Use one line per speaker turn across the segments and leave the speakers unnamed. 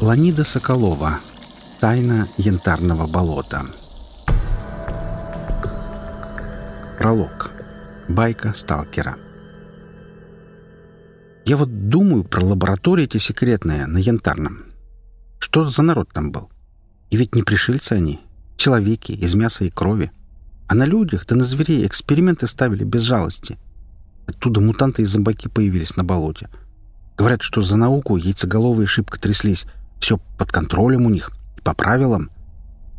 Ланида Соколова. Тайна янтарного болота. Пролог. Байка сталкера. Я вот думаю про лаборатории эти секретные на Янтарном. Что за народ там был? И ведь не пришельцы они. Человеки из мяса и крови. А на людях, да на зверей эксперименты ставили без жалости. Оттуда мутанты и зомбаки появились на болоте. Говорят, что за науку яйцеголовые шибко тряслись. Все под контролем у них по правилам.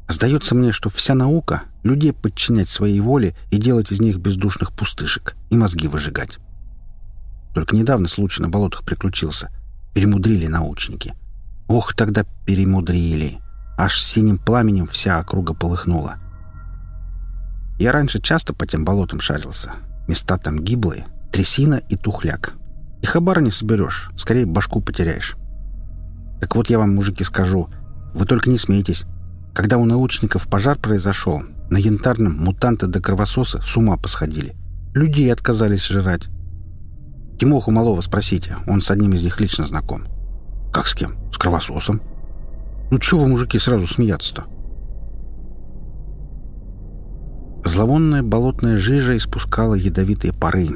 Сдается мне, что вся наука — людей подчинять своей воле и делать из них бездушных пустышек и мозги выжигать. Только недавно случай на болотах приключился. Перемудрили научники. Ох, тогда перемудрили. Аж синим пламенем вся округа полыхнула. Я раньше часто по тем болотам шарился. Места там гиблые, трясина и тухляк. И хабара не соберешь, скорее башку потеряешь. Так вот я вам, мужики, скажу. Вы только не смейтесь. Когда у научников пожар произошел, на янтарном мутанты до кровососа с ума посходили. Людей отказались жрать. Тимоху Малова спросите, он с одним из них лично знаком. Как с кем? С кровососом. Ну чего вы, мужики, сразу смеяться-то? Зловонная болотная жижа испускала ядовитые пары.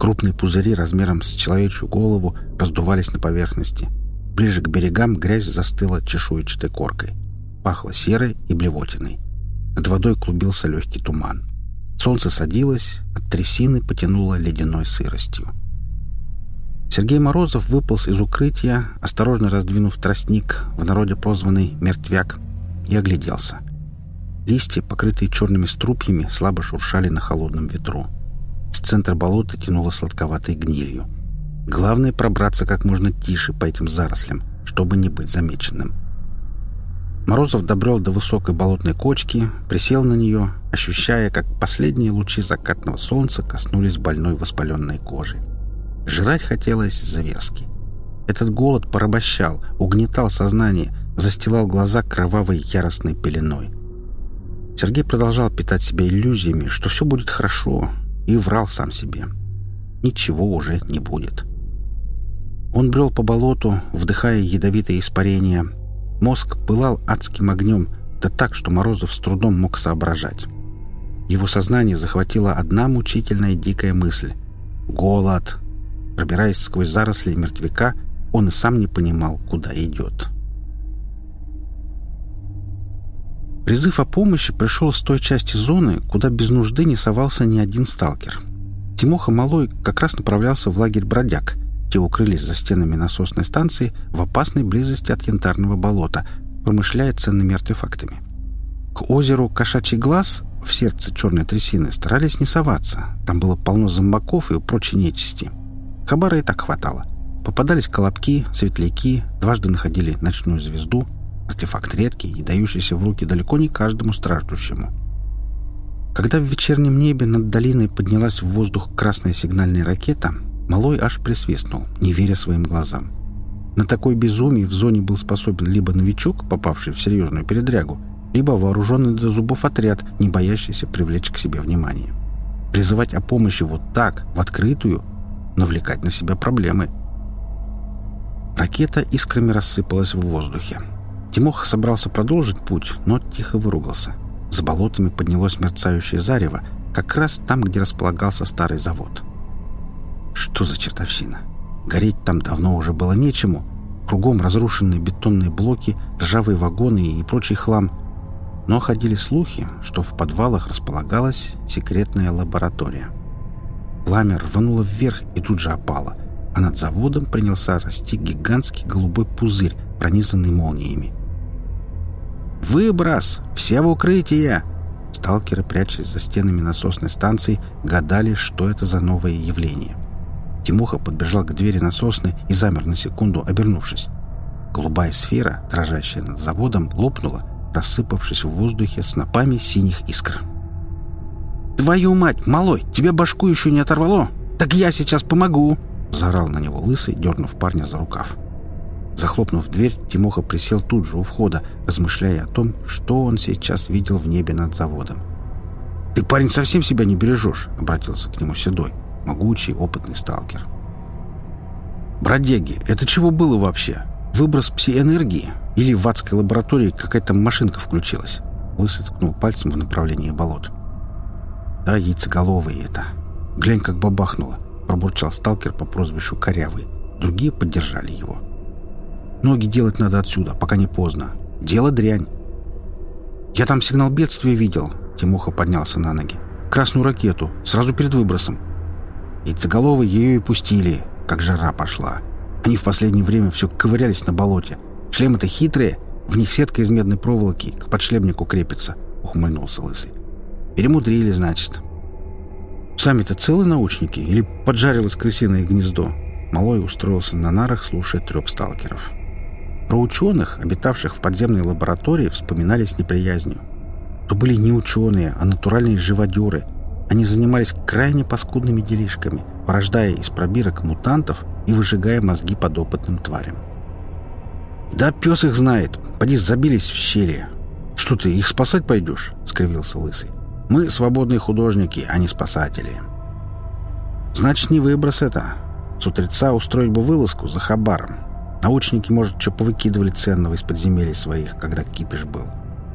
Крупные пузыри размером с человечью голову раздувались на поверхности. Ближе к берегам грязь застыла чешуйчатой коркой. Пахло серой и блевотиной. Над водой клубился легкий туман. Солнце садилось, от трясины потянуло ледяной сыростью. Сергей Морозов выполз из укрытия, осторожно раздвинув тростник, в народе прозванный «мертвяк», и огляделся. Листья, покрытые черными струпьями, слабо шуршали на холодном ветру. С центра болота тянуло сладковатой гнилью. Главное — пробраться как можно тише по этим зарослям, чтобы не быть замеченным. Морозов добрел до высокой болотной кочки, присел на нее, ощущая, как последние лучи закатного солнца коснулись больной воспаленной кожи. Жрать хотелось зверски. Этот голод порабощал, угнетал сознание, застилал глаза кровавой яростной пеленой. Сергей продолжал питать себя иллюзиями, что все будет хорошо, и врал сам себе. Ничего уже не будет. Он брел по болоту, вдыхая ядовитые испарения. Мозг пылал адским огнем, да так, что Морозов с трудом мог соображать. Его сознание захватила одна мучительная дикая мысль — голод, Пробираясь сквозь заросли мертвяка, он и сам не понимал, куда идет. Призыв о помощи пришел с той части зоны, куда без нужды не совался ни один сталкер. Тимоха Малой как раз направлялся в лагерь «Бродяг», те укрылись за стенами насосной станции в опасной близости от янтарного болота, промышляя ценными артефактами. К озеру Кошачий глаз в сердце черной трясины старались не соваться. Там было полно зомбаков и прочей нечисти. Хабара и так хватало. Попадались колобки, светляки, дважды находили ночную звезду, артефакт редкий и дающийся в руки далеко не каждому страждущему. Когда в вечернем небе над долиной поднялась в воздух красная сигнальная ракета, Малой аж присвистнул, не веря своим глазам. На такой безумие в зоне был способен либо новичок, попавший в серьезную передрягу, либо вооруженный до зубов отряд, не боящийся привлечь к себе внимание. Призывать о помощи вот так, в открытую, навлекать на себя проблемы. Ракета искрами рассыпалась в воздухе. Тимоха собрался продолжить путь, но тихо выругался. За болотами поднялось мерцающее зарево, как раз там, где располагался старый завод. Что за чертовщина? Гореть там давно уже было нечему. Кругом разрушенные бетонные блоки, ржавые вагоны и прочий хлам. Но ходили слухи, что в подвалах располагалась секретная лаборатория. Пламя рвануло вверх и тут же опало, а над заводом принялся расти гигантский голубой пузырь, пронизанный молниями. «Выброс! Все в укрытие!» Сталкеры, прячась за стенами насосной станции, гадали, что это за новое явление. Тимоха подбежал к двери насосной и замер на секунду, обернувшись. Голубая сфера, дрожащая над заводом, лопнула, рассыпавшись в воздухе снопами синих искр. «Твою мать, малой, тебе башку еще не оторвало? Так я сейчас помогу!» Заорал на него лысый, дернув парня за рукав. Захлопнув дверь, Тимоха присел тут же у входа, размышляя о том, что он сейчас видел в небе над заводом. «Ты, парень, совсем себя не бережешь?» — обратился к нему Седой, могучий, опытный сталкер. «Бродяги, это чего было вообще? Выброс пси-энергии? Или в адской лаборатории какая-то машинка включилась. Лысый ткнул пальцем в направлении болот. Да, яйцеголовые это. Глянь, как бабахнуло, пробурчал сталкер по прозвищу Корявый. Другие поддержали его. Ноги делать надо отсюда, пока не поздно. Дело дрянь. Я там сигнал бедствия видел. Тимоха поднялся на ноги. Красную ракету, сразу перед выбросом. Яйцеголовые ее и пустили, как жара пошла. Они в последнее время все ковырялись на болоте. Шлемы-то хитрые, в них сетка из медной проволоки к подшлемнику крепится, ухмыльнулся Лысый. Перемудрили, значит. Сами-то целые научники или поджарилось крысиное гнездо? Малой устроился на нарах, слушая треп сталкеров. Про ученых, обитавших в подземной лаборатории, вспоминали с неприязнью. То были не ученые, а натуральные живодеры. Они занимались крайне паскудными делишками, порождая из пробирок мутантов и выжигая мозги подопытным тварям. «Да пес их знает. Поди забились в щели. Что ты, их спасать пойдешь?» — скривился Лысый. «Мы свободные художники, а не спасатели». «Значит, не выброс это. С утреца устроить бы вылазку за хабаром. Научники, может, что повыкидывали ценного из подземелий своих, когда кипиш был.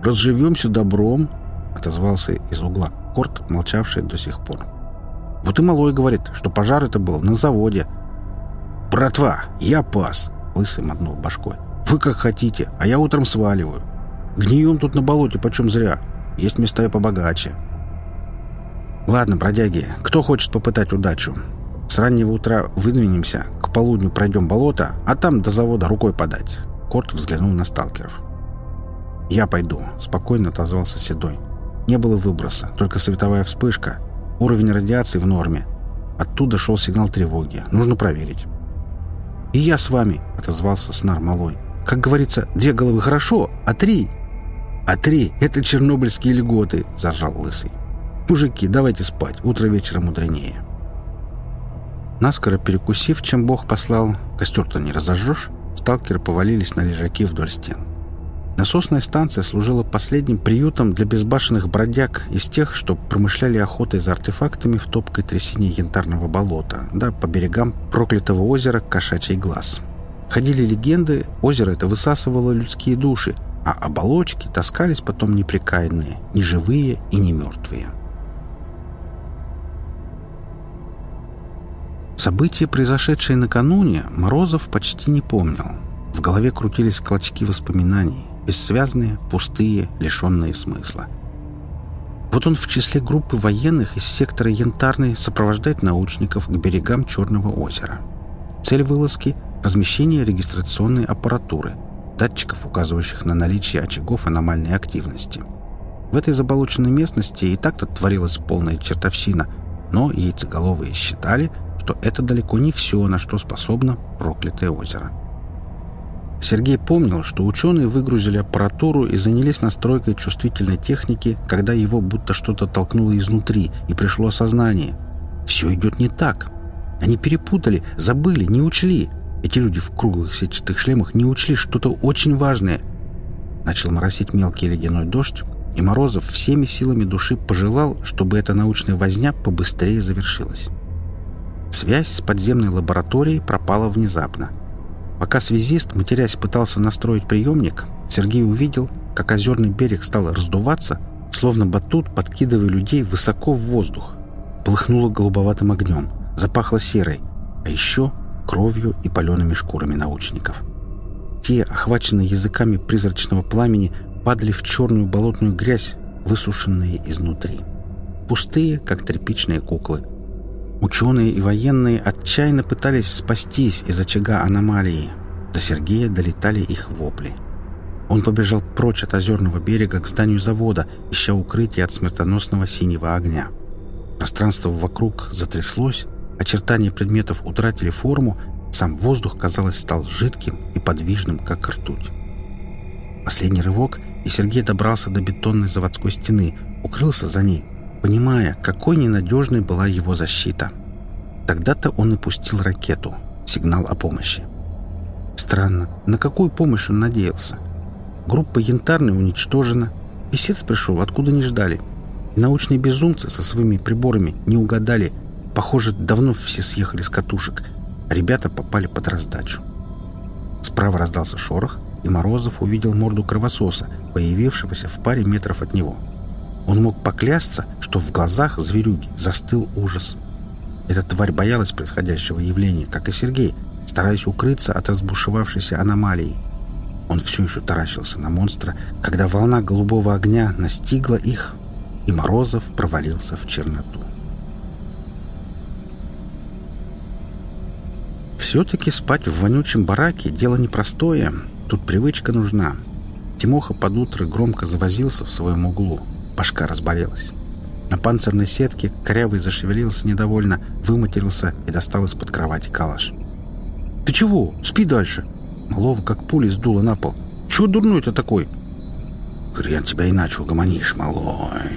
Разживемся добром», — отозвался из угла Корт, молчавший до сих пор. «Вот и Малой говорит, что пожар это был на заводе». «Братва, я пас!» — Лысый мотнул башкой. Вы как хотите, а я утром сваливаю. Гнием тут на болоте почем зря. Есть места и побогаче. Ладно, бродяги, кто хочет попытать удачу? С раннего утра выдвинемся, к полудню пройдем болото, а там до завода рукой подать. Корт взглянул на сталкеров. «Я пойду», — спокойно отозвался Седой. Не было выброса, только световая вспышка. Уровень радиации в норме. Оттуда шел сигнал тревоги. Нужно проверить. «И я с вами», — отозвался Снар Малой. Как говорится, две головы хорошо, а три... А три — это чернобыльские льготы, — заржал Лысый. Мужики, давайте спать, утро вечера мудренее. Наскоро перекусив, чем Бог послал, костер-то не разожжешь, сталкеры повалились на лежаки вдоль стен. Насосная станция служила последним приютом для безбашенных бродяг из тех, что промышляли охотой за артефактами в топкой трясине янтарного болота, да по берегам проклятого озера Кошачий глаз. Ходили легенды, озеро это высасывало людские души, а оболочки таскались потом неприкаянные, ни живые и не мертвые. События, произошедшие накануне, Морозов почти не помнил. В голове крутились клочки воспоминаний, бессвязные, пустые, лишенные смысла. Вот он в числе группы военных из сектора Янтарный сопровождает научников к берегам Черного озера. Цель вылазки размещение регистрационной аппаратуры, датчиков, указывающих на наличие очагов аномальной активности. В этой заболоченной местности и так-то творилась полная чертовщина, но яйцеголовые считали, что это далеко не все, на что способно проклятое озеро. Сергей помнил, что ученые выгрузили аппаратуру и занялись настройкой чувствительной техники, когда его будто что-то толкнуло изнутри, и пришло осознание. Все идет не так. Они перепутали, забыли, не учли. Эти люди в круглых сетчатых шлемах не учли что-то очень важное. Начал моросить мелкий ледяной дождь, и Морозов всеми силами души пожелал, чтобы эта научная возня побыстрее завершилась. Связь с подземной лабораторией пропала внезапно. Пока связист, матерясь, пытался настроить приемник, Сергей увидел, как озерный берег стал раздуваться, словно батут, подкидывая людей высоко в воздух. Полыхнуло голубоватым огнем, запахло серой, а еще кровью и палеными шкурами научников. Те, охваченные языками призрачного пламени, падали в черную болотную грязь, высушенные изнутри. Пустые, как тряпичные куклы. Ученые и военные отчаянно пытались спастись из очага аномалии. До Сергея долетали их вопли. Он побежал прочь от озерного берега к зданию завода, ища укрытие от смертоносного синего огня. Пространство вокруг затряслось, Очертания предметов утратили форму, сам воздух, казалось, стал жидким и подвижным, как ртуть. Последний рывок, и Сергей добрался до бетонной заводской стены, укрылся за ней, понимая, какой ненадежной была его защита. Тогда-то он и пустил ракету, сигнал о помощи. Странно, на какую помощь он надеялся? Группа янтарной уничтожена, писец пришел, откуда не ждали. Научные безумцы со своими приборами не угадали – Похоже, давно все съехали с катушек. Ребята попали под раздачу. Справа раздался шорох, и Морозов увидел морду кровососа, появившегося в паре метров от него. Он мог поклясться, что в глазах зверюги застыл ужас. Эта тварь боялась происходящего явления, как и Сергей, стараясь укрыться от разбушевавшейся аномалии. Он все еще таращился на монстра, когда волна голубого огня настигла их, и Морозов провалился в черноту. Все-таки спать в вонючем бараке — дело непростое. Тут привычка нужна. Тимоха под утро громко завозился в своем углу. Башка разболелась. На панцирной сетке корявый зашевелился недовольно, выматерился и достал из-под кровати калаш. «Ты чего? Спи дальше!» Малова как пули сдуло на пол. «Чего дурной-то такой?» «Хрен тебя иначе угомонишь, малой!»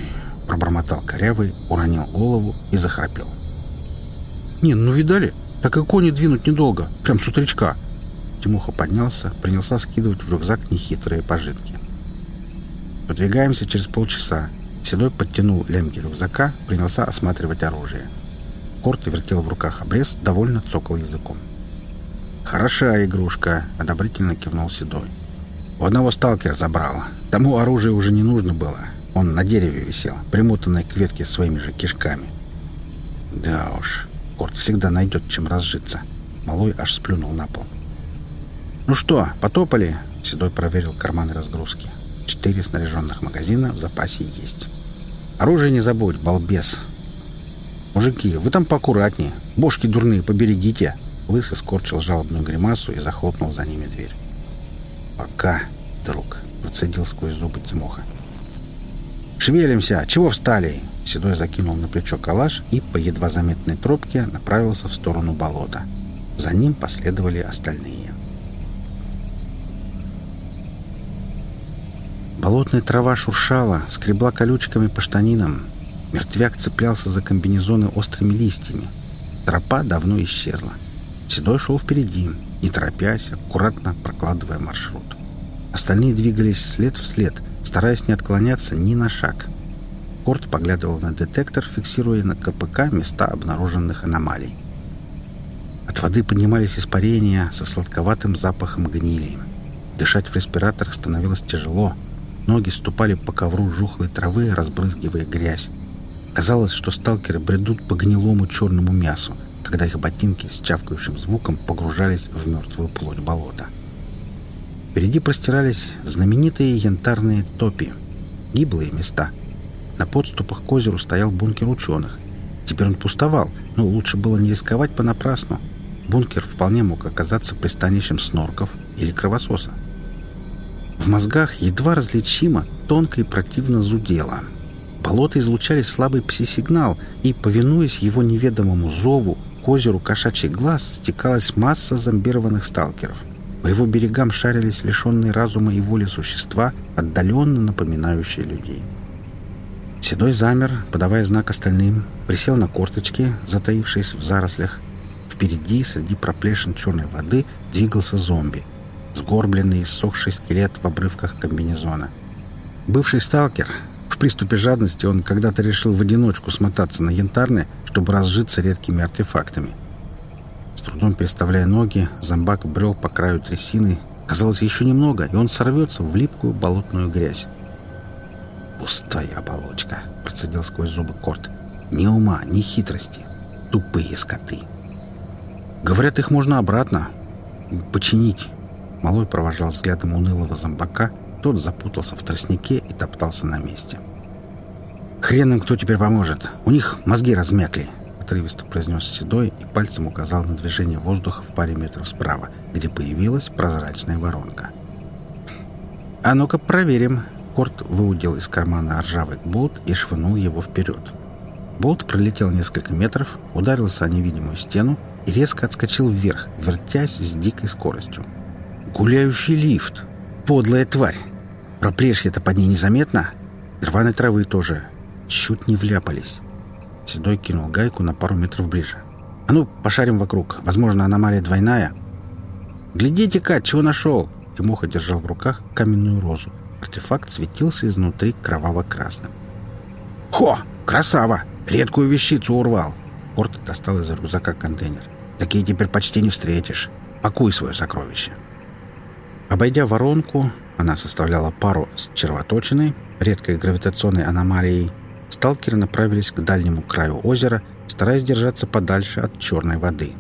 Пробормотал корявый, уронил голову и захрапел. «Не, ну видали? Так и кони двинуть недолго, прям с утречка!» Тимуха поднялся, принялся скидывать в рюкзак нехитрые пожитки. «Подвигаемся через полчаса». Седой подтянул лямки рюкзака, принялся осматривать оружие. Корт вертел в руках обрез, довольно цокал языком. «Хороша игрушка», — одобрительно кивнул Седой. «У одного сталкера забрал. Тому оружие уже не нужно было. Он на дереве висел, примотанный к ветке своими же кишками». «Да уж, Корт всегда найдет, чем разжиться». Малой аж сплюнул на пол. «Ну что, потопали?» — Седой проверил карманы разгрузки. «Четыре снаряженных магазина в запасе есть». «Оружие не забудь, балбес!» «Мужики, вы там поаккуратнее. Бошки дурные, поберегите!» Лысый скорчил жалобную гримасу и захлопнул за ними дверь. «Пока, друг», — процедил сквозь зубы Тимоха. «Шевелимся! Чего встали?» Седой закинул на плечо калаш и по едва заметной тропке направился в сторону болота. За ним последовали остальные. Болотная трава шуршала, скребла колючками по штанинам. Мертвяк цеплялся за комбинезоны острыми листьями. Тропа давно исчезла. Седой шел впереди, не торопясь, аккуратно прокладывая маршрут. Остальные двигались след в след, стараясь не отклоняться ни на шаг. Корт поглядывал на детектор, фиксируя на КПК места обнаруженных аномалий. От воды поднимались испарения со сладковатым запахом гнили. Дышать в респираторах становилось тяжело. Ноги ступали по ковру жухлой травы, разбрызгивая грязь. Казалось, что сталкеры бредут по гнилому черному мясу, когда их ботинки с чавкающим звуком погружались в мертвую плоть болота. Впереди простирались знаменитые янтарные топи, гиблые места. На подступах к озеру стоял бункер ученых. Теперь он пустовал, но лучше было не рисковать понапрасну. Бункер вполне мог оказаться пристанищем снорков или кровососа. В мозгах едва различимо, тонко и противно зудело. Болота излучали слабый пси-сигнал, и, повинуясь его неведомому зову, к озеру Кошачий Глаз стекалась масса зомбированных сталкеров. По его берегам шарились лишенные разума и воли существа, отдаленно напоминающие людей. Седой замер, подавая знак остальным, присел на корточки, затаившись в зарослях. Впереди, среди проплешин черной воды, двигался зомби. Сгорбленный и иссохший скелет в обрывках комбинезона. Бывший сталкер. В приступе жадности он когда-то решил в одиночку смотаться на янтарное чтобы разжиться редкими артефактами. С трудом переставляя ноги, зомбак брел по краю трясины. Казалось, еще немного, и он сорвется в липкую болотную грязь. «Пустая оболочка», — процедил сквозь зубы Корт. «Ни ума, ни хитрости. Тупые скоты». «Говорят, их можно обратно починить». Малой провожал взглядом унылого зомбака. Тот запутался в тростнике и топтался на месте. — «Хрен им кто теперь поможет. У них мозги размякли», — отрывисто произнес Седой и пальцем указал на движение воздуха в паре метров справа, где появилась прозрачная воронка. «А ну-ка проверим». Корт выудил из кармана ржавый болт и швынул его вперед. Болт пролетел несколько метров, ударился о невидимую стену и резко отскочил вверх, вертясь с дикой скоростью. «Гуляющий лифт! Подлая тварь! Проплешье-то под ней незаметно. Рваной травы тоже. Чуть не вляпались. Седой кинул гайку на пару метров ближе. «А ну, пошарим вокруг. Возможно, аномалия двойная». «Глядите-ка, чего нашел!» Тимоха держал в руках каменную розу. Артефакт светился изнутри кроваво-красным. «Хо! Красава! Редкую вещицу урвал!» Корт достал из рюкзака контейнер. «Такие теперь почти не встретишь. Пакуй свое сокровище!» Обойдя воронку, она составляла пару с червоточиной, редкой гравитационной аномалией, сталкеры направились к дальнему краю озера, стараясь держаться подальше от черной воды.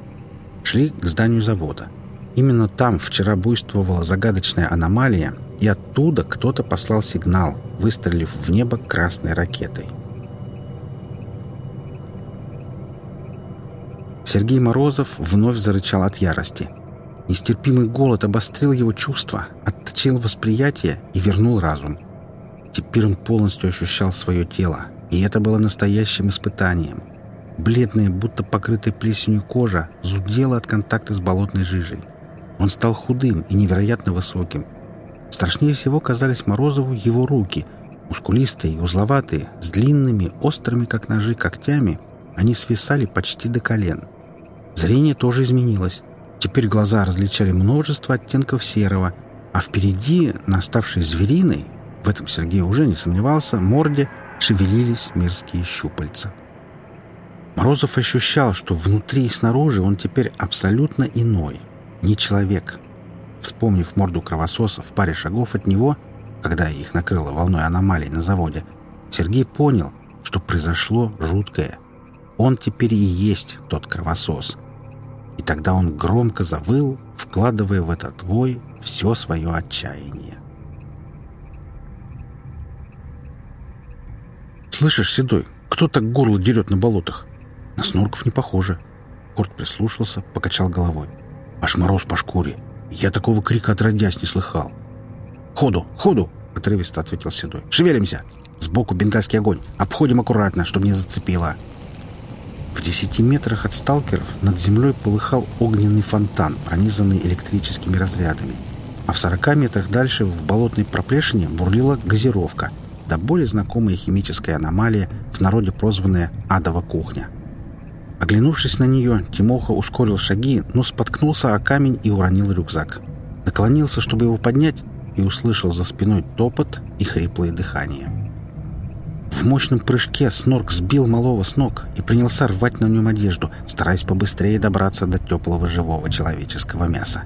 Шли к зданию завода. Именно там вчера буйствовала загадочная аномалия, и оттуда кто-то послал сигнал, выстрелив в небо красной ракетой. Сергей Морозов вновь зарычал от ярости. Нестерпимый голод обострил его чувства, отточил восприятие и вернул разум. Теперь он полностью ощущал свое тело, и это было настоящим испытанием. Бледная, будто покрытая плесенью кожа, зудела от контакта с болотной жижей. Он стал худым и невероятно высоким. Страшнее всего казались Морозову его руки, мускулистые узловатые, с длинными, острыми, как ножи, когтями. Они свисали почти до колен. Зрение тоже изменилось. Теперь глаза различали множество оттенков серого, а впереди, на оставшей звериной, в этом Сергей уже не сомневался, морде шевелились мерзкие щупальца. Морозов ощущал, что внутри и снаружи он теперь абсолютно иной, не человек. Вспомнив морду кровососа в паре шагов от него, когда их накрыло волной аномалий на заводе, Сергей понял, что произошло жуткое. Он теперь и есть тот кровосос — и тогда он громко завыл, вкладывая в этот вой все свое отчаяние. «Слышишь, Седой, кто так горло дерет на болотах? На снорков не похоже». Корт прислушался, покачал головой. «Аж мороз по шкуре. Я такого крика отродясь не слыхал». «Ходу, ходу!» — отрывисто ответил Седой. «Шевелимся! Сбоку бенгальский огонь. Обходим аккуратно, чтобы не зацепило». В десяти метрах от сталкеров над землей полыхал огненный фонтан, пронизанный электрическими разрядами. А в сорока метрах дальше в болотной проплешине бурлила газировка, да более знакомая химическая аномалия, в народе прозванная «адова кухня». Оглянувшись на нее, Тимоха ускорил шаги, но споткнулся о камень и уронил рюкзак. Наклонился, чтобы его поднять, и услышал за спиной топот и хриплое дыхание. В мощном прыжке Снорк сбил малого с ног и принялся рвать на нем одежду, стараясь побыстрее добраться до теплого живого человеческого мяса.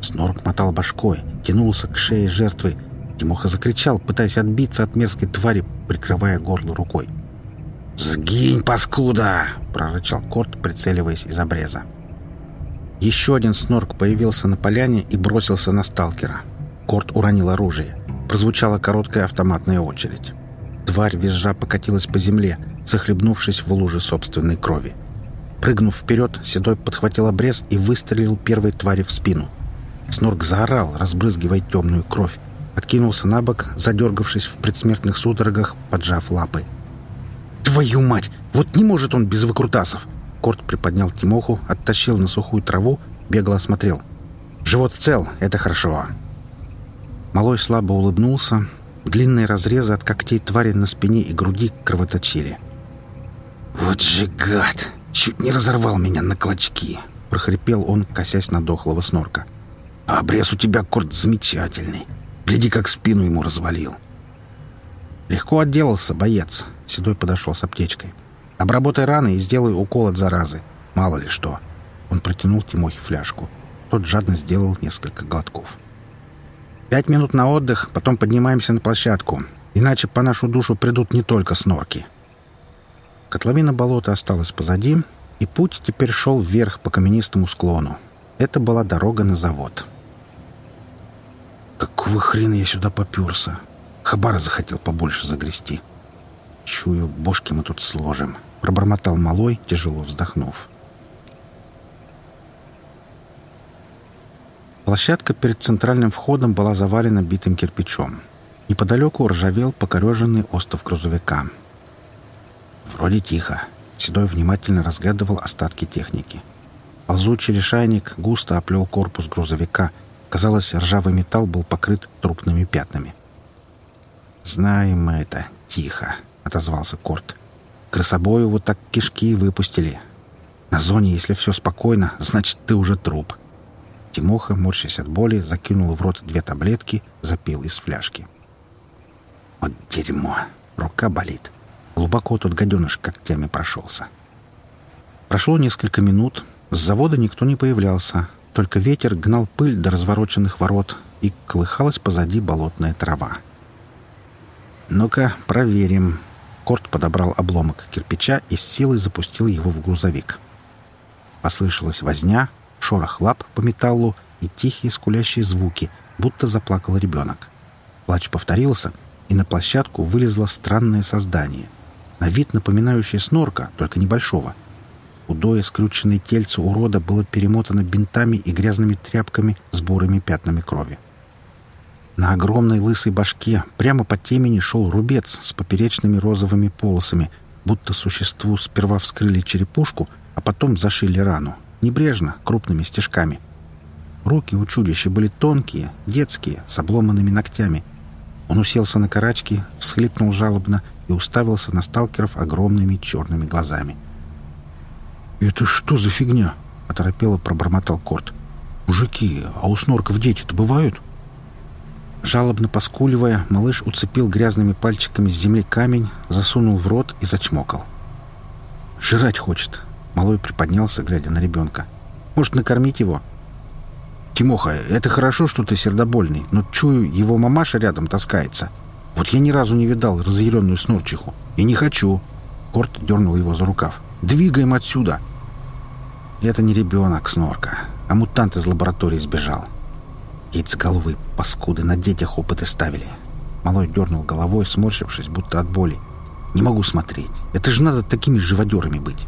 Снорк мотал башкой, тянулся к шее жертвы. Тимоха закричал, пытаясь отбиться от мерзкой твари, прикрывая горло рукой. «Сгинь, паскуда!» — прорычал Корт, прицеливаясь из обреза. Еще один снорк появился на поляне и бросился на сталкера. Корт уронил оружие. Прозвучала короткая автоматная очередь. Тварь визжа покатилась по земле, захлебнувшись в луже собственной крови. Прыгнув вперед, Седой подхватил обрез и выстрелил первой твари в спину. Снорк заорал, разбрызгивая темную кровь. Откинулся на бок, задергавшись в предсмертных судорогах, поджав лапы. «Твою мать! Вот не может он без выкрутасов!» Корт приподнял Тимоху, оттащил на сухую траву, бегло осмотрел. «Живот цел, это хорошо!» Малой слабо улыбнулся, Длинные разрезы от когтей твари на спине и груди кровоточили. «Вот же гад! Чуть не разорвал меня на клочки!» — прохрипел он, косясь на дохлого снорка. «А обрез у тебя, Корт, замечательный. Гляди, как спину ему развалил». «Легко отделался, боец», — Седой подошел с аптечкой. «Обработай раны и сделай укол от заразы. Мало ли что». Он протянул Тимохе фляжку. Тот жадно сделал несколько глотков. Пять минут на отдых, потом поднимаемся на площадку. Иначе по нашу душу придут не только снорки. Котловина болота осталась позади, и путь теперь шел вверх по каменистому склону. Это была дорога на завод. Какого хрена я сюда поперся? Хабара захотел побольше загрести. Чую, бошки мы тут сложим. Пробормотал малой, тяжело вздохнув. Площадка перед центральным входом была завалена битым кирпичом. Неподалеку ржавел покореженный остов грузовика. Вроде тихо. Седой внимательно разглядывал остатки техники. Ползучий лишайник густо оплел корпус грузовика. Казалось, ржавый металл был покрыт трупными пятнами. «Знаем мы это. Тихо», — отозвался Корт. «Красобою вот так кишки выпустили. На зоне, если все спокойно, значит, ты уже труп». Тимоха, морщась от боли, закинул в рот две таблетки, запил из фляжки. «Вот дерьмо! Рука болит. Глубоко тут гаденыш когтями прошелся». Прошло несколько минут. С завода никто не появлялся. Только ветер гнал пыль до развороченных ворот. и колыхалась позади болотная трава. «Ну-ка, проверим». Корт подобрал обломок кирпича и с силой запустил его в грузовик. Послышалась возня, шорох лап по металлу и тихие скулящие звуки, будто заплакал ребенок. Плач повторился, и на площадку вылезло странное создание. На вид напоминающее снорка, только небольшого. Худое скрюченное тельце урода было перемотано бинтами и грязными тряпками с бурыми пятнами крови. На огромной лысой башке прямо по темени шел рубец с поперечными розовыми полосами, будто существу сперва вскрыли черепушку, а потом зашили рану, небрежно, крупными стежками. Руки у чудища были тонкие, детские, с обломанными ногтями. Он уселся на карачки, всхлипнул жалобно и уставился на сталкеров огромными черными глазами. «Это что за фигня?» — оторопело пробормотал Корт. «Мужики, а у снорков дети-то бывают?» Жалобно поскуливая, малыш уцепил грязными пальчиками с земли камень, засунул в рот и зачмокал. «Жрать хочет!» Малой приподнялся, глядя на ребенка. «Может, накормить его?» «Тимоха, это хорошо, что ты сердобольный, но, чую, его мамаша рядом таскается. Вот я ни разу не видал разъяренную снорчиху. И не хочу!» Корт дернул его за рукав. «Двигаем отсюда!» «Это не ребенок, снорка, а мутант из лаборатории сбежал. Яйцеголовые паскуды на детях опыты ставили. Малой дернул головой, сморщившись, будто от боли. «Не могу смотреть. Это же надо такими живодерами быть».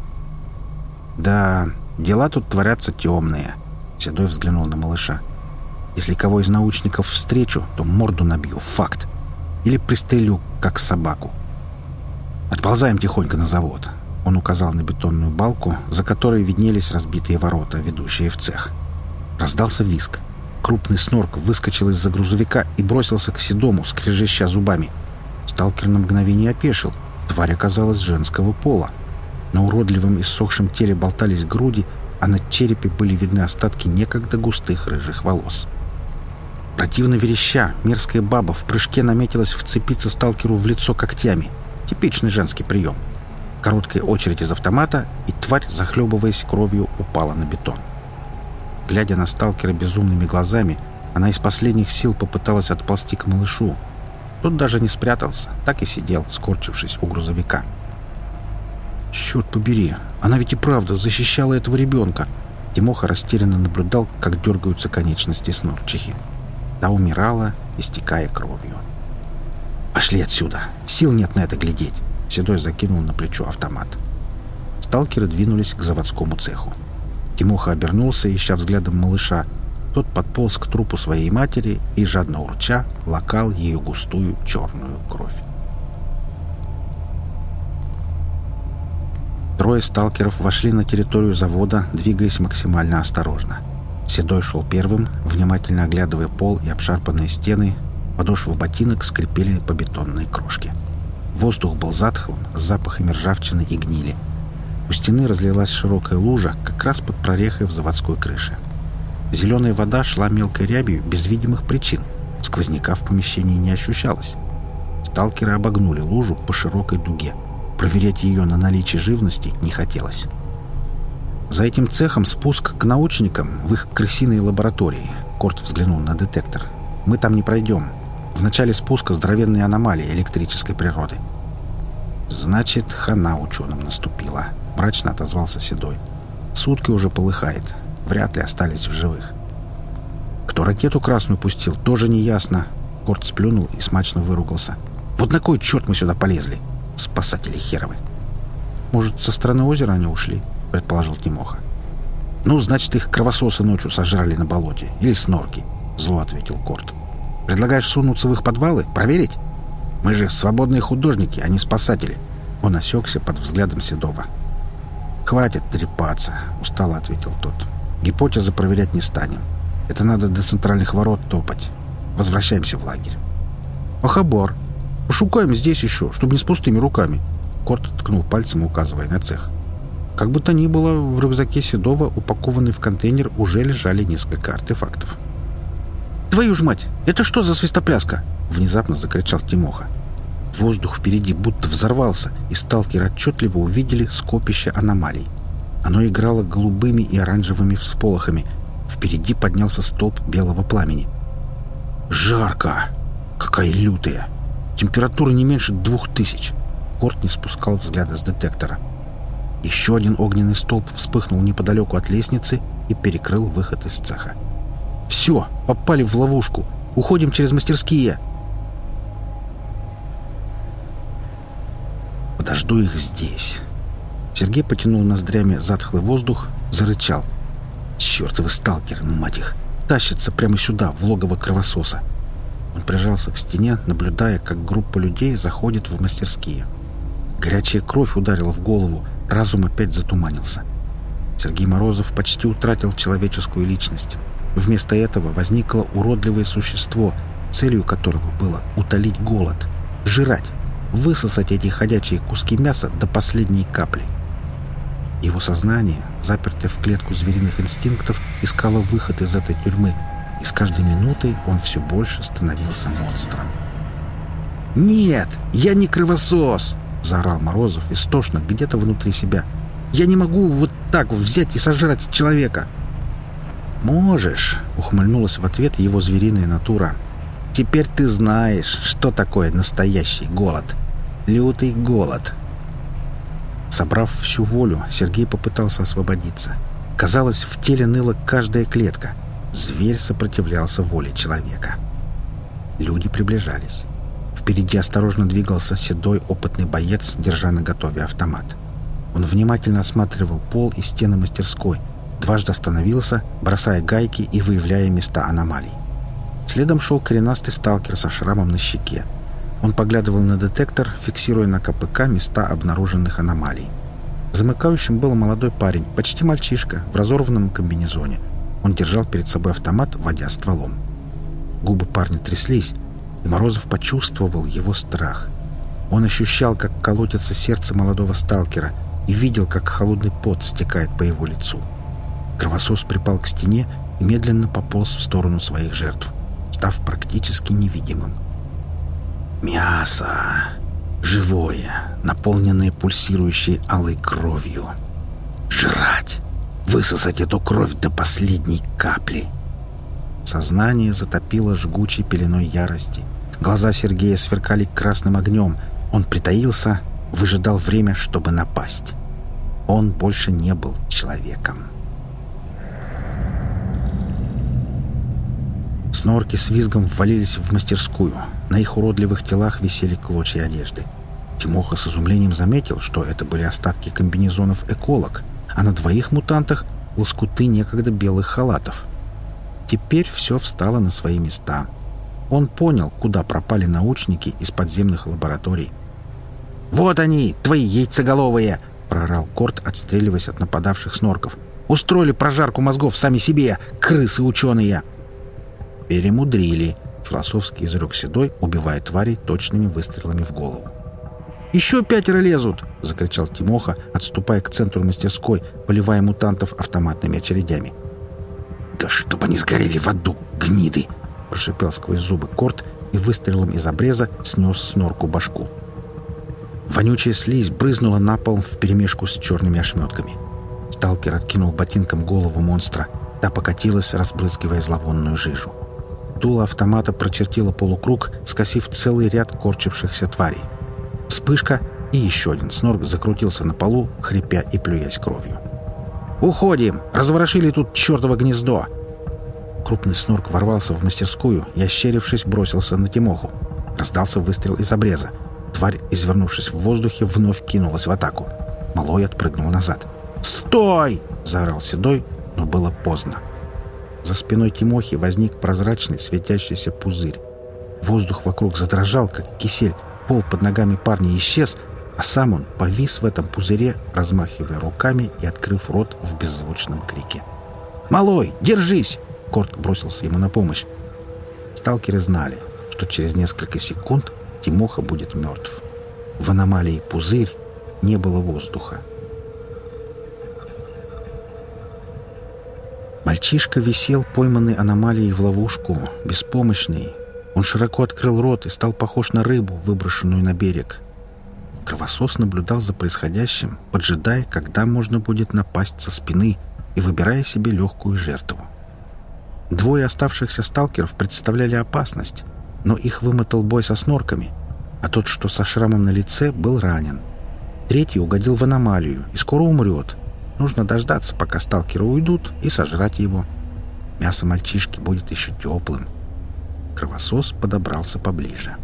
«Да, дела тут творятся темные», — Седой взглянул на малыша. «Если кого из научников встречу, то морду набью. Факт. Или пристрелю, как собаку. Отползаем тихонько на завод». Он указал на бетонную балку, за которой виднелись разбитые ворота, ведущие в цех. Раздался виск. Крупный снорк выскочил из-за грузовика и бросился к Седому, скрежеща зубами. Сталкер на мгновение опешил. Тварь оказалась женского пола. На уродливом и иссохшем теле болтались груди, а на черепе были видны остатки некогда густых рыжих волос. Противно вереща, мерзкая баба в прыжке наметилась вцепиться сталкеру в лицо когтями. Типичный женский прием. Короткая очередь из автомата, и тварь, захлебываясь кровью, упала на бетон. Глядя на сталкера безумными глазами, она из последних сил попыталась отползти к малышу. Тот даже не спрятался, так и сидел, скорчившись у грузовика. «Черт побери, она ведь и правда защищала этого ребенка!» Тимоха растерянно наблюдал, как дергаются конечности снорчихи. Та умирала, истекая кровью. «Пошли отсюда! Сил нет на это глядеть!» Седой закинул на плечо автомат. Сталкеры двинулись к заводскому цеху. Тимоха обернулся, ища взглядом малыша. Тот подполз к трупу своей матери и, жадно урча, лакал ее густую черную кровь. Трое сталкеров вошли на территорию завода, двигаясь максимально осторожно. Седой шел первым, внимательно оглядывая пол и обшарпанные стены. Подошвы ботинок скрипели по бетонной крошке. Воздух был затхлым, с запахами ржавчины и гнили. У стены разлилась широкая лужа, как раз под прорехой в заводской крыше. Зеленая вода шла мелкой рябью без видимых причин. Сквозняка в помещении не ощущалось. Сталкеры обогнули лужу по широкой дуге. Проверять ее на наличие живности не хотелось. За этим цехом спуск к научникам в их крысиной лаборатории. Корт взглянул на детектор. «Мы там не пройдем. В начале спуска здоровенные аномалии электрической природы». «Значит, хана ученым наступила», — мрачно отозвался Седой. «Сутки уже полыхает. Вряд ли остались в живых». Кто ракету красную пустил, тоже не ясно. Корт сплюнул и смачно выругался. «Вот на кой черт мы сюда полезли? Спасатели херовы!» «Может, со стороны озера они ушли?» — предположил Тимоха. «Ну, значит, их кровососы ночью сожрали на болоте. Или снорки», — зло ответил Корт. «Предлагаешь сунуться в их подвалы? Проверить? Мы же свободные художники, а не спасатели». Он осекся под взглядом Седова. «Хватит трепаться», — устало ответил тот. «Гипотезы проверять не станем. Это надо до центральных ворот топать. Возвращаемся в лагерь». «Ахабар! Пошукаем здесь еще, чтобы не с пустыми руками». Корт ткнул пальцем, указывая на цех. Как бы то ни было, в рюкзаке Седова, упакованный в контейнер, уже лежали несколько артефактов. «Твою ж мать! Это что за свистопляска?» — внезапно закричал Тимоха. Воздух впереди будто взорвался, и сталкеры отчетливо увидели скопище аномалий. Оно играло голубыми и оранжевыми всполохами. Впереди поднялся столб белого пламени. Жарко! Какая лютая! Температура не меньше двух тысяч. Корт не спускал взгляда с детектора. Еще один огненный столб вспыхнул неподалеку от лестницы и перекрыл выход из цеха. «Все, попали в ловушку. Уходим через мастерские». «Подожду их здесь». Сергей потянул ноздрями затхлый воздух, зарычал. «Чертовы сталкеры, мать их! Тащатся прямо сюда, в логово кровососа!» Он прижался к стене, наблюдая, как группа людей заходит в мастерские. Горячая кровь ударила в голову, разум опять затуманился. Сергей Морозов почти утратил человеческую личность. Вместо этого возникло уродливое существо, целью которого было утолить голод, жрать, высосать эти ходячие куски мяса до последней капли. Его сознание, запертое в клетку звериных инстинктов, искало выход из этой тюрьмы, и с каждой минутой он все больше становился монстром. «Нет, я не кровосос!» — заорал Морозов истошно где-то внутри себя. «Я не могу вот так взять и сожрать человека!» «Можешь», — ухмыльнулась в ответ его звериная натура. «Теперь ты знаешь, что такое настоящий голод. Лютый голод». Собрав всю волю, Сергей попытался освободиться. Казалось, в теле ныла каждая клетка. Зверь сопротивлялся воле человека. Люди приближались. Впереди осторожно двигался седой опытный боец, держа на готове автомат. Он внимательно осматривал пол и стены мастерской — Дважды остановился, бросая гайки и выявляя места аномалий. Следом шел коренастый сталкер со шрамом на щеке. Он поглядывал на детектор, фиксируя на КПК места обнаруженных аномалий. Замыкающим был молодой парень, почти мальчишка, в разорванном комбинезоне. Он держал перед собой автомат, водя стволом. Губы парня тряслись, и Морозов почувствовал его страх. Он ощущал, как колотится сердце молодого сталкера, и видел, как холодный пот стекает по его лицу. — Кровосос припал к стене и медленно пополз в сторону своих жертв, став практически невидимым. Мясо! Живое, наполненное пульсирующей алой кровью. Жрать! Высосать эту кровь до последней капли! Сознание затопило жгучей пеленой ярости. Глаза Сергея сверкали красным огнем. Он притаился, выжидал время, чтобы напасть. Он больше не был человеком. Снорки с визгом ввалились в мастерскую. На их уродливых телах висели клочья одежды. Тимоха с изумлением заметил, что это были остатки комбинезонов «Эколог», а на двоих мутантах — лоскуты некогда белых халатов. Теперь все встало на свои места. Он понял, куда пропали научники из подземных лабораторий. «Вот они, твои яйцеголовые!» — прорал Корт, отстреливаясь от нападавших снорков. «Устроили прожарку мозгов сами себе, крысы ученые!» «Перемудрили», — философски изрек Седой, убивая тварей точными выстрелами в голову. «Еще пятеро лезут!» — закричал Тимоха, отступая к центру мастерской, поливая мутантов автоматными очередями. «Да чтобы они сгорели в аду, гниды!» — прошипел сквозь зубы Корт и выстрелом из обреза снес снорку башку. Вонючая слизь брызнула на пол вперемешку с черными ошметками. Сталкер откинул ботинком голову монстра. Та покатилась, разбрызгивая зловонную жижу. Дуло автомата прочертило полукруг, скосив целый ряд корчившихся тварей. Вспышка, и еще один снорк закрутился на полу, хрипя и плюясь кровью. «Уходим! Разворошили тут чертово гнездо!» Крупный снорк ворвался в мастерскую и, ощерившись, бросился на Тимоху. Раздался выстрел из обреза. Тварь, извернувшись в воздухе, вновь кинулась в атаку. Малой отпрыгнул назад. «Стой!» — заорал Седой, но было поздно. За спиной Тимохи возник прозрачный светящийся пузырь. Воздух вокруг задрожал, как кисель. Пол под ногами парня исчез, а сам он повис в этом пузыре, размахивая руками и открыв рот в беззвучном крике. «Малой, держись!» Корт бросился ему на помощь. Сталкеры знали, что через несколько секунд Тимоха будет мертв. В аномалии пузырь не было воздуха. Мальчишка висел, пойманный аномалией в ловушку, беспомощный. Он широко открыл рот и стал похож на рыбу, выброшенную на берег. Кровосос наблюдал за происходящим, поджидая, когда можно будет напасть со спины и выбирая себе легкую жертву. Двое оставшихся сталкеров представляли опасность, но их вымотал бой со снорками, а тот, что со шрамом на лице, был ранен. Третий угодил в аномалию и скоро умрет. Нужно дождаться, пока сталкеры уйдут, и сожрать его. Мясо мальчишки будет еще теплым. Кровосос подобрался поближе.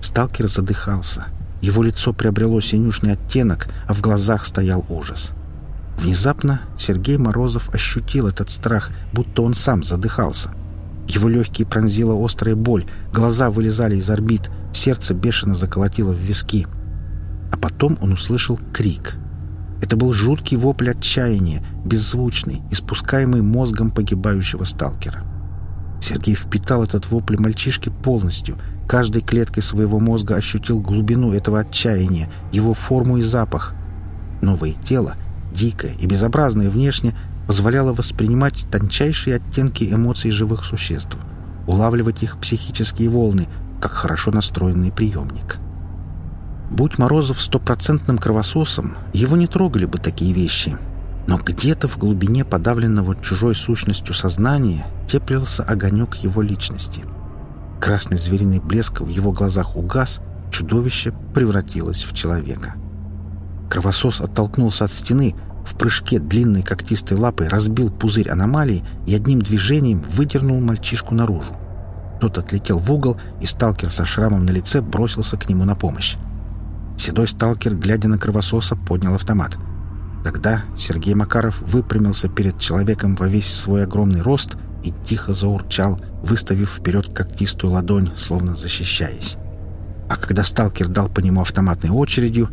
Сталкер задыхался. Его лицо приобрело синюшный оттенок, а в глазах стоял ужас. Внезапно Сергей Морозов ощутил этот страх, будто он сам задыхался. Его легкие пронзила острая боль, глаза вылезали из орбит, сердце бешено заколотило в виски. А потом он услышал крик. Это был жуткий вопль отчаяния, беззвучный, испускаемый мозгом погибающего сталкера. Сергей впитал этот вопль мальчишки полностью, каждой клеткой своего мозга ощутил глубину этого отчаяния, его форму и запах. Новое тело, дикое и безобразное внешне, позволяло воспринимать тончайшие оттенки эмоций живых существ, улавливать их психические волны, как хорошо настроенный приемник. Будь Морозов стопроцентным кровососом, его не трогали бы такие вещи. Но где-то в глубине подавленного чужой сущностью сознания теплился огонек его личности. Красный звериный блеск в его глазах угас, чудовище превратилось в человека. Кровосос оттолкнулся от стены, в прыжке длинной когтистой лапой разбил пузырь аномалии и одним движением выдернул мальчишку наружу. Тот отлетел в угол, и сталкер со шрамом на лице бросился к нему на помощь. Седой сталкер, глядя на кровососа, поднял автомат. Тогда Сергей Макаров выпрямился перед человеком во весь свой огромный рост и тихо заурчал, выставив вперед когтистую ладонь, словно защищаясь. А когда сталкер дал по нему автоматной очередью,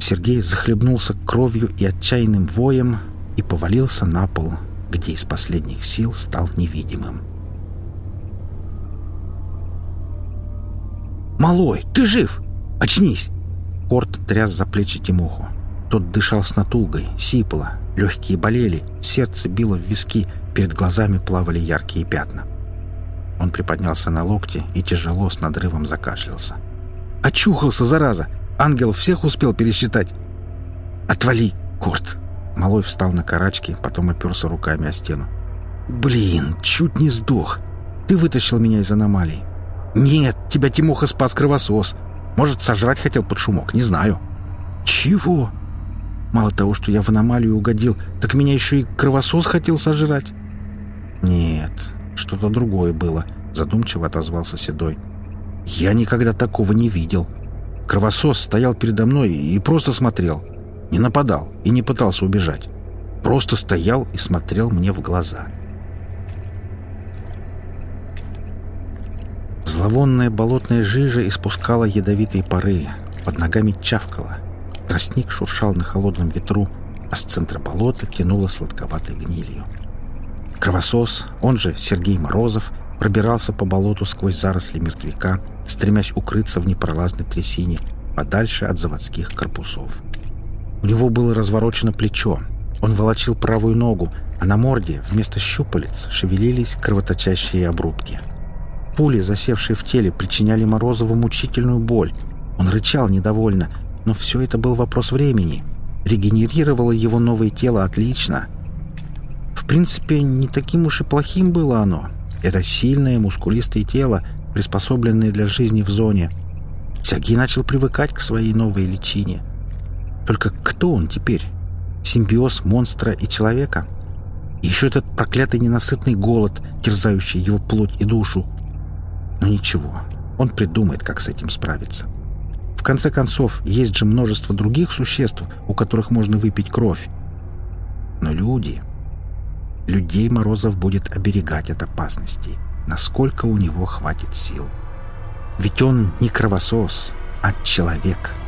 Сергей захлебнулся кровью и отчаянным воем и повалился на пол, где из последних сил стал невидимым. «Малой, ты жив! Очнись!» Корт тряс за плечи Тимоху. Тот дышал с натугой, сипло, легкие болели, сердце било в виски, перед глазами плавали яркие пятна. Он приподнялся на локте и тяжело с надрывом закашлялся. «Очухался, зараза! Ангел всех успел пересчитать!» «Отвали, Корт!» Малой встал на карачки, потом оперся руками о стену. «Блин, чуть не сдох! Ты вытащил меня из аномалии!» «Нет, тебя Тимоха спас кровосос! Может, сожрать хотел под шумок, не знаю!» «Чего?» «Мало того, что я в аномалию угодил, так меня еще и кровосос хотел сожрать!» «Нет, что-то другое было», — задумчиво отозвался Седой. «Я никогда такого не видел. Кровосос стоял передо мной и просто смотрел. Не нападал и не пытался убежать. Просто стоял и смотрел мне в глаза». Зловонная болотная жижа испускала ядовитые пары, под ногами чавкала. Тростник шуршал на холодном ветру, а с центра болота тянуло сладковатой гнилью. Кровосос, он же Сергей Морозов, пробирался по болоту сквозь заросли мертвяка, стремясь укрыться в непролазной трясине, подальше от заводских корпусов. У него было разворочено плечо. Он волочил правую ногу, а на морде вместо щупалец шевелились кровоточащие обрубки. Пули, засевшие в теле, причиняли Морозову мучительную боль. Он рычал недовольно, но все это был вопрос времени. Регенерировало его новое тело отлично — в принципе, не таким уж и плохим было оно. Это сильное, мускулистое тело, приспособленное для жизни в зоне. Сергей начал привыкать к своей новой личине. Только кто он теперь? Симбиоз монстра и человека? И еще этот проклятый ненасытный голод, терзающий его плоть и душу. Но ничего, он придумает, как с этим справиться. В конце концов, есть же множество других существ, у которых можно выпить кровь. Но люди... Людей Морозов будет оберегать от опасностей, насколько у него хватит сил. Ведь он не кровосос, а человек —